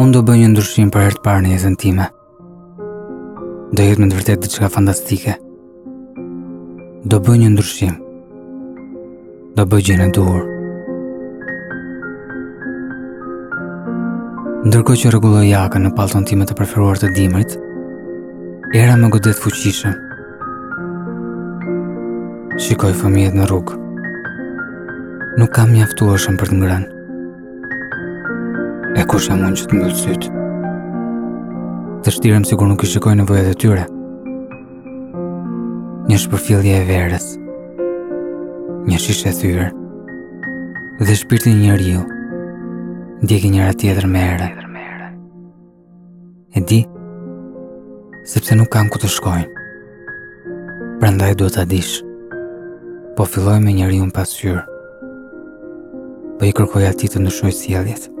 Unë do bëj një ndryshim për herë të parë në jetën time. Do jetë me të vërtetë diçka fantastike. Do bëj një ndryshim. Do bëj gjënë e duhur. Ndërkohë që rregulloj jakën në pallton time të preferuar të dimrit, era më godet fuqishëm. Shikoj fëmijët në rrugë. Nuk kanë mjaftueshëm për të ngrënë. E kush jam unë që të mbyll sytë? Të shtirem sikur nuk i shikoj nevojat e tyre. Një shpërfillje e verës. Një shishe e thyer. Dhe shpirti i një njeriu. Ndjekin njëra-tjetrën me erë. E di, sepse nuk kanë ku të shkojnë. Prandaj duhet ta dish. Po filloj me njeriun në pasqyrë. Po i kërkoj atij të ndryshojë sjelljet. Si